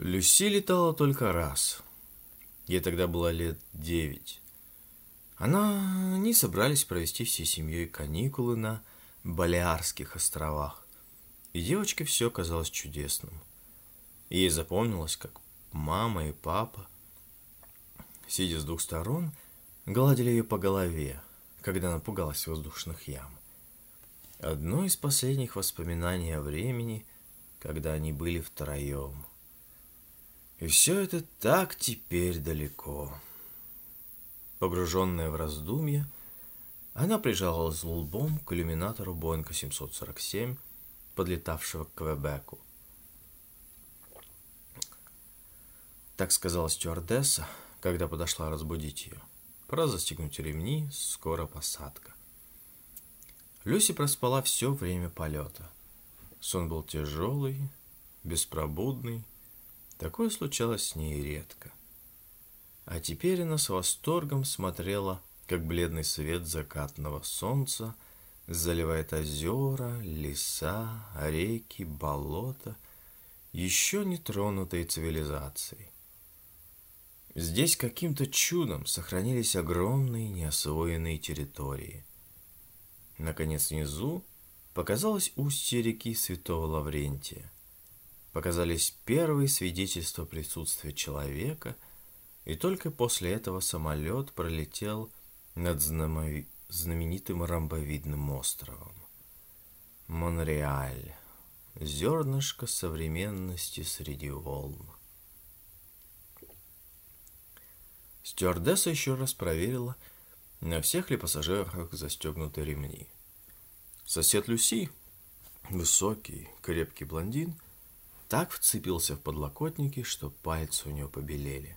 Люси летала только раз. Ей тогда было лет девять. Она не собрались провести всей семьей каникулы на Балиарских островах. И девочке все казалось чудесным. Ей запомнилось, как мама и папа, сидя с двух сторон, гладили ее по голове, когда она пугалась воздушных ям. Одно из последних воспоминаний о времени, когда они были втроем. И все это так теперь далеко. Погруженная в раздумья, она прижалась лбом к иллюминатору Боинга 747, подлетавшего к Квебеку. Так сказала стюардесса, когда подошла разбудить ее. Пора застегнуть ремни, скоро посадка. Люси проспала все время полета. Сон был тяжелый, беспробудный. Такое случалось с ней редко. А теперь она с восторгом смотрела, как бледный свет закатного солнца заливает озера, леса, реки, болота, еще не тронутые цивилизацией. Здесь каким-то чудом сохранились огромные неосвоенные территории. Наконец внизу показалось устье реки Святого Лаврентия. Показались первые свидетельства присутствия человека, и только после этого самолет пролетел над знаменитым ромбовидным островом. Монреаль. Зернышко современности среди волн. Стюардесса еще раз проверила, на всех ли пассажирах застегнуты ремни. Сосед Люси, высокий, крепкий блондин, так вцепился в подлокотники, что пальцы у него побелели.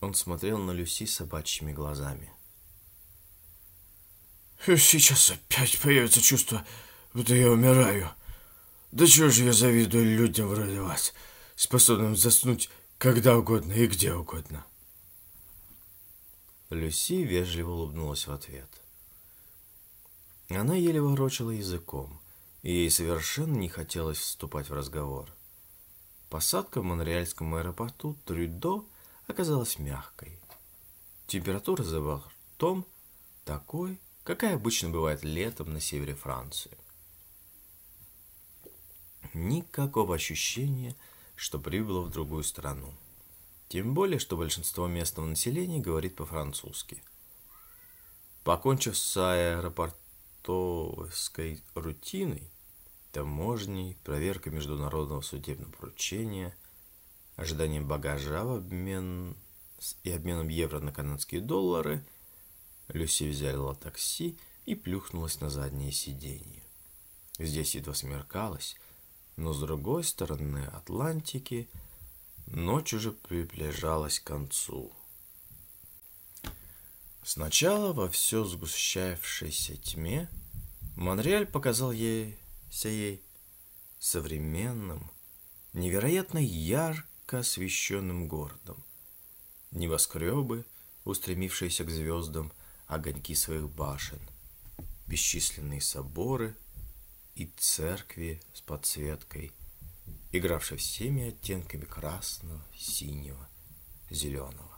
Он смотрел на Люси собачьими глазами. «Сейчас опять появится чувство, будто я умираю. Да чего же я завидую людям вроде вас, способным заснуть когда угодно и где угодно?» Люси вежливо улыбнулась в ответ. Она еле ворочала языком, и ей совершенно не хотелось вступать в разговор. Посадка в Монреальском аэропорту Трюдо оказалась мягкой. Температура за бортом такой, какая обычно бывает летом на севере Франции. Никакого ощущения, что прибыло в другую страну. Тем более, что большинство местного населения говорит по-французски. Покончив с аэропортовской рутиной, таможней, проверкой международного судебного поручения, ожиданием багажа в обмен и обменом евро на канадские доллары, Люси взяла такси и плюхнулась на заднее сиденье. Здесь едва смеркалось, но с другой стороны Атлантики – Ночь уже приближалась к концу. Сначала во все сгущавшейся тьме Монреаль показал ей, ей современным, невероятно ярко освещенным городом. Небоскребы, устремившиеся к звездам, огоньки своих башен, бесчисленные соборы и церкви с подсветкой – игравший всеми оттенками красного, синего, зеленого.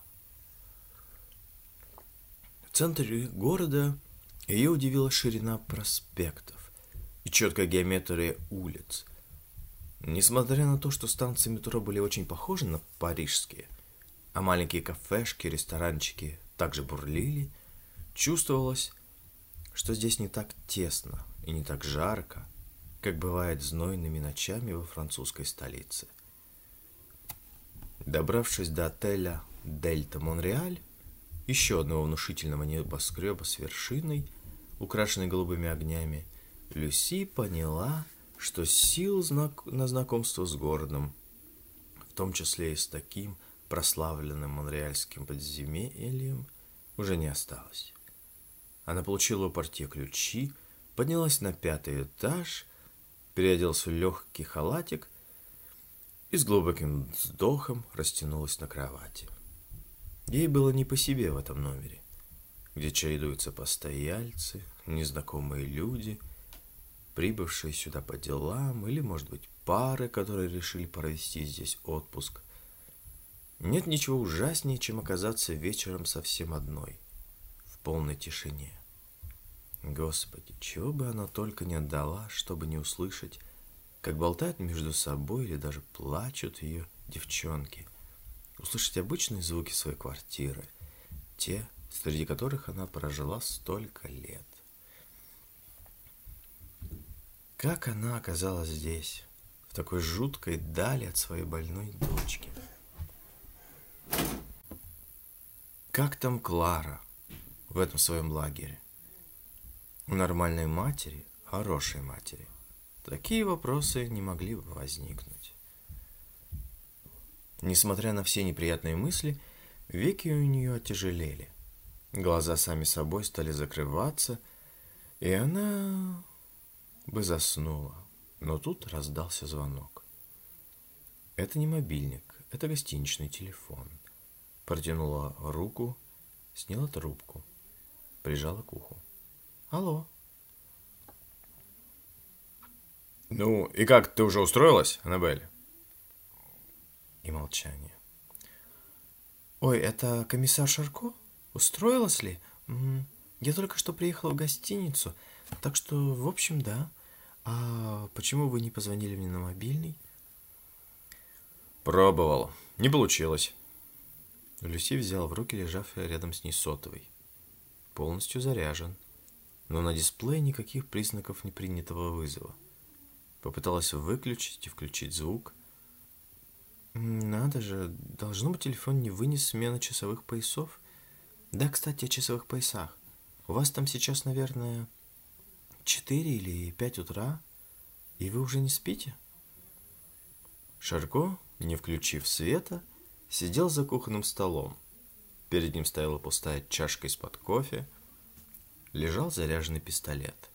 В центре города ее удивила ширина проспектов и четкая геометрия улиц. Несмотря на то, что станции метро были очень похожи на парижские, а маленькие кафешки, ресторанчики также бурлили, чувствовалось, что здесь не так тесно и не так жарко, как бывает знойными ночами во французской столице. Добравшись до отеля «Дельта Монреаль», еще одного внушительного небоскреба с вершиной, украшенной голубыми огнями, Люси поняла, что сил знак... на знакомство с городом, в том числе и с таким прославленным монреальским подземельем, уже не осталось. Она получила у портье ключи, поднялась на пятый этаж переоделся в легкий халатик и с глубоким вздохом растянулась на кровати. Ей было не по себе в этом номере, где чередуются постояльцы, незнакомые люди, прибывшие сюда по делам или, может быть, пары, которые решили провести здесь отпуск. Нет ничего ужаснее, чем оказаться вечером совсем одной, в полной тишине. Господи, чего бы она только не отдала, чтобы не услышать, как болтают между собой или даже плачут ее девчонки. Услышать обычные звуки своей квартиры, те, среди которых она прожила столько лет. Как она оказалась здесь, в такой жуткой дали от своей больной дочки? Как там Клара в этом своем лагере? У нормальной матери, хорошей матери, такие вопросы не могли бы возникнуть. Несмотря на все неприятные мысли, веки у нее отяжелели. Глаза сами собой стали закрываться, и она бы заснула. Но тут раздался звонок. Это не мобильник, это гостиничный телефон. Протянула руку, сняла трубку, прижала к уху. Алло. Ну, и как, ты уже устроилась, Аннабель? И молчание. Ой, это комиссар Шарко? Устроилась ли? Я только что приехала в гостиницу, так что, в общем, да. А почему вы не позвонили мне на мобильный? Пробовал. Не получилось. Люси взял в руки лежавший рядом с ней сотовый. Полностью заряжен но на дисплее никаких признаков непринятого вызова. Попыталась выключить и включить звук. Надо же, должно быть, телефон не вынес смены часовых поясов. Да, кстати, о часовых поясах. У вас там сейчас, наверное, 4 или 5 утра, и вы уже не спите? Шарко, не включив света, сидел за кухонным столом. Перед ним стояла пустая чашка из-под кофе – лежал заряженный пистолет.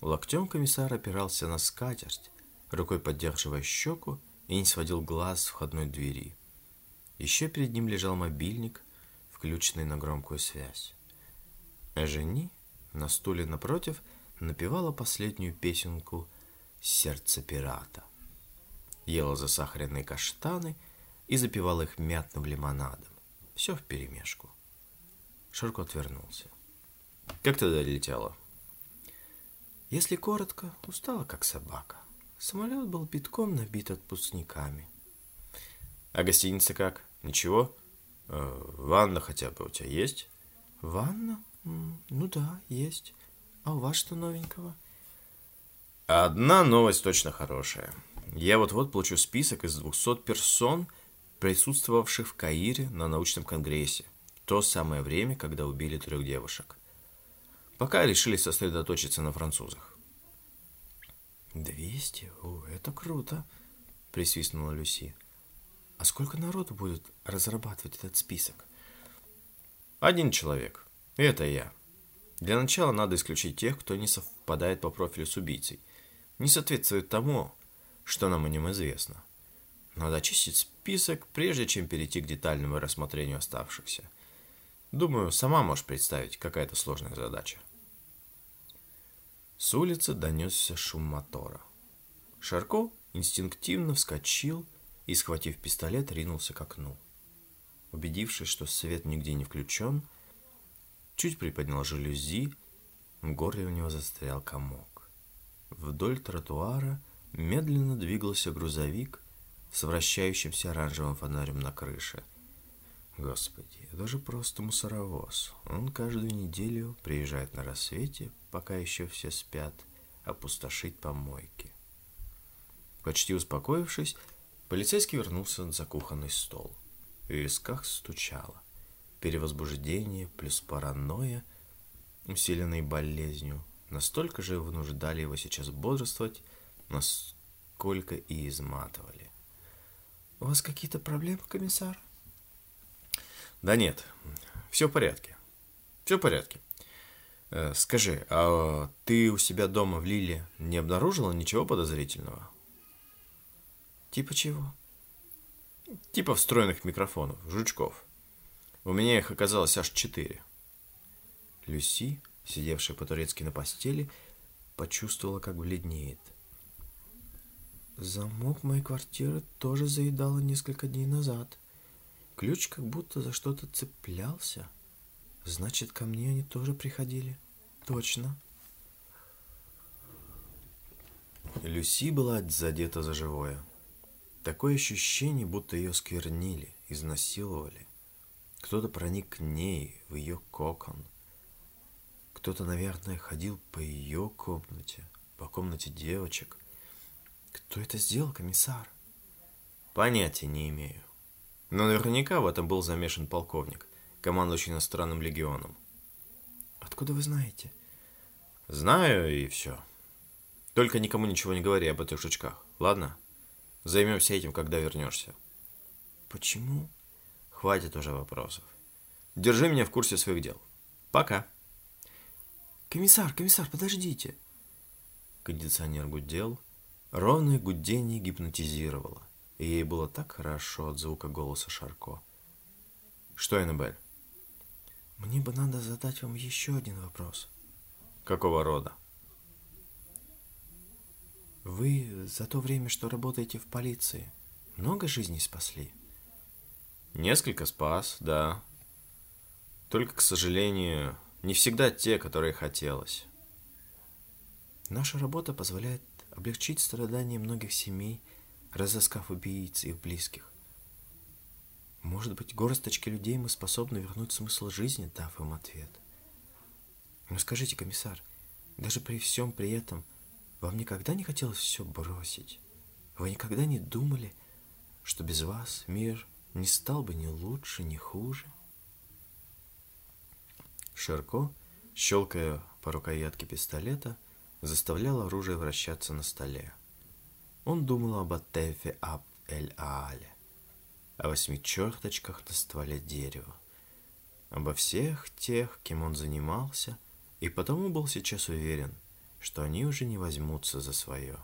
Локтем комиссар опирался на скатерть, рукой поддерживая щеку и не сводил глаз с входной двери. Еще перед ним лежал мобильник, включенный на громкую связь. Жени на стуле напротив напевала последнюю песенку «Сердце пирата». Ела засахаренные каштаны и запивала их мятным лимонадом. Все вперемешку. Широко отвернулся. Как ты долетела? Если коротко, устала как собака. Самолет был битком набит отпускниками. А гостиница как? Ничего? Э, ванна хотя бы у тебя есть? Ванна? Ну да, есть. А у вас что новенького? Одна новость точно хорошая. Я вот-вот получу список из 200 персон, присутствовавших в Каире на научном конгрессе. То самое время, когда убили трех девушек. Пока решили сосредоточиться на французах. «Двести? О, это круто!» – присвистнула Люси. «А сколько народу будет разрабатывать этот список?» «Один человек. Это я. Для начала надо исключить тех, кто не совпадает по профилю с убийцей, не соответствует тому, что нам о нем известно. Надо очистить список, прежде чем перейти к детальному рассмотрению оставшихся. Думаю, сама можешь представить, какая это сложная задача. С улицы донесся шум мотора. Шарко инстинктивно вскочил и, схватив пистолет, ринулся к окну. Убедившись, что свет нигде не включен, чуть приподнял жалюзи, в горле у него застрял комок. Вдоль тротуара медленно двигался грузовик с вращающимся оранжевым фонарем на крыше. Господи, это же просто мусоровоз. Он каждую неделю приезжает на рассвете, пока еще все спят, опустошить помойки. Почти успокоившись, полицейский вернулся за кухонный стол. В висках стучало. Перевозбуждение плюс паранойя, усиленной болезнью, настолько же вынуждали его сейчас бодрствовать, насколько и изматывали. «У вас какие-то проблемы, комиссар?» Да нет, все в порядке. Все в порядке. Э, скажи, а ты у себя дома в Лиле не обнаружила ничего подозрительного? Типа чего? Типа встроенных микрофонов, жучков. У меня их оказалось аж четыре. Люси, сидевшая по-турецки на постели, почувствовала, как бледнеет. Замок моей квартиры тоже заедало несколько дней назад. Ключ как будто за что-то цеплялся. Значит, ко мне они тоже приходили. Точно. Люси была задета за живое. Такое ощущение, будто ее сквернили, изнасиловали. Кто-то проник к ней, в ее кокон. Кто-то, наверное, ходил по ее комнате, по комнате девочек. Кто это сделал, комиссар? Понятия не имею. Но наверняка в этом был замешан полковник, командующий иностранным легионом. Откуда вы знаете? Знаю и все. Только никому ничего не говори об этих жучках, ладно? Займемся этим, когда вернешься. Почему? Хватит уже вопросов. Держи меня в курсе своих дел. Пока. Комиссар, комиссар, подождите. Кондиционер гудел. Ровное гудение гипнотизировало. И ей было так хорошо от звука голоса Шарко. Что, Эннабель? Мне бы надо задать вам еще один вопрос. Какого рода? Вы за то время, что работаете в полиции, много жизней спасли? Несколько спас, да. Только, к сожалению, не всегда те, которые хотелось. Наша работа позволяет облегчить страдания многих семей, разыскав убийц и их близких. Может быть, горсточке людей мы способны вернуть смысл жизни, дав им ответ. Но скажите, комиссар, даже при всем при этом вам никогда не хотелось все бросить? Вы никогда не думали, что без вас мир не стал бы ни лучше, ни хуже? Ширко, щелкая по рукоятке пистолета, заставлял оружие вращаться на столе. Он думал об Атефе Аб-эль-Аале, о восьми черточках на стволе дерева, обо всех тех, кем он занимался, и потому был сейчас уверен, что они уже не возьмутся за свое.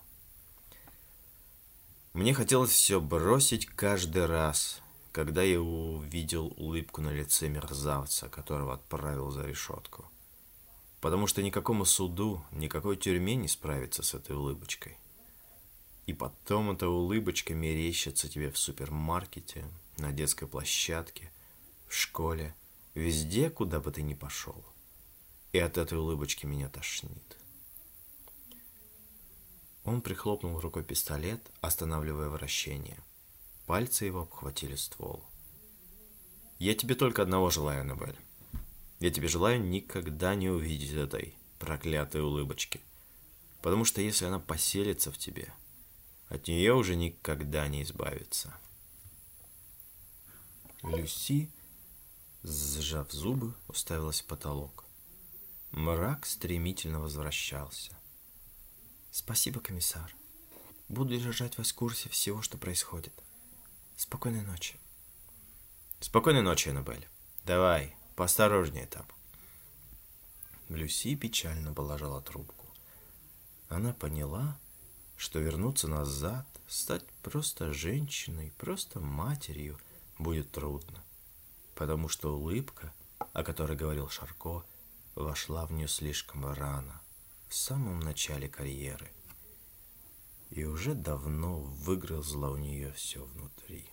Мне хотелось все бросить каждый раз, когда я увидел улыбку на лице мерзавца, которого отправил за решетку. Потому что никакому суду, никакой тюрьме не справится с этой улыбочкой. И потом эта улыбочка мерещится тебе в супермаркете, на детской площадке, в школе, везде, куда бы ты ни пошел. И от этой улыбочки меня тошнит. Он прихлопнул рукой пистолет, останавливая вращение. Пальцы его обхватили ствол. «Я тебе только одного желаю, Нобель. Я тебе желаю никогда не увидеть этой проклятой улыбочки. Потому что если она поселится в тебе, от нее уже никогда не избавиться». Люси, сжав зубы, уставилась в потолок. Мрак стремительно возвращался. Спасибо, комиссар. Буду держать вас в курсе всего, что происходит. Спокойной ночи. Спокойной ночи, Аннабель. Давай, поосторожнее там. Люси печально положила трубку. Она поняла, что вернуться назад, стать просто женщиной, просто матерью будет трудно, потому что улыбка, о которой говорил Шарко, вошла в нее слишком рано – в самом начале карьеры и уже давно выгрызла у нее все внутри.